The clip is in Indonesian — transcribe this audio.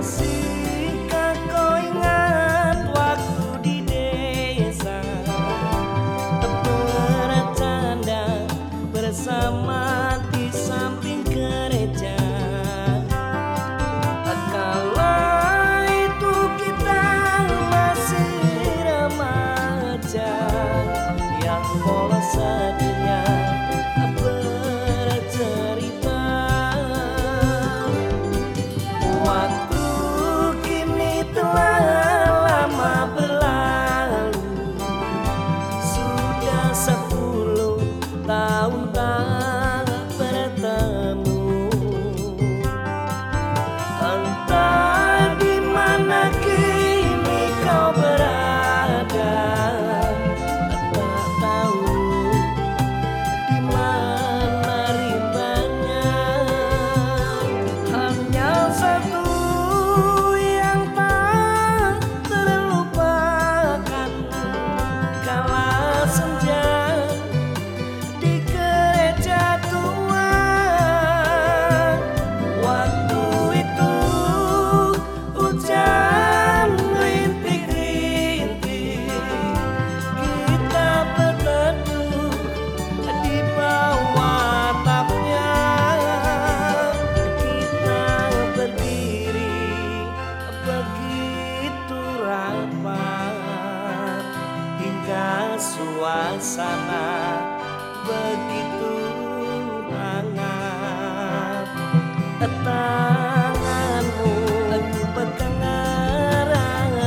assim. já. suasana begitu hangat. Tanganmu aku pegang erat-erat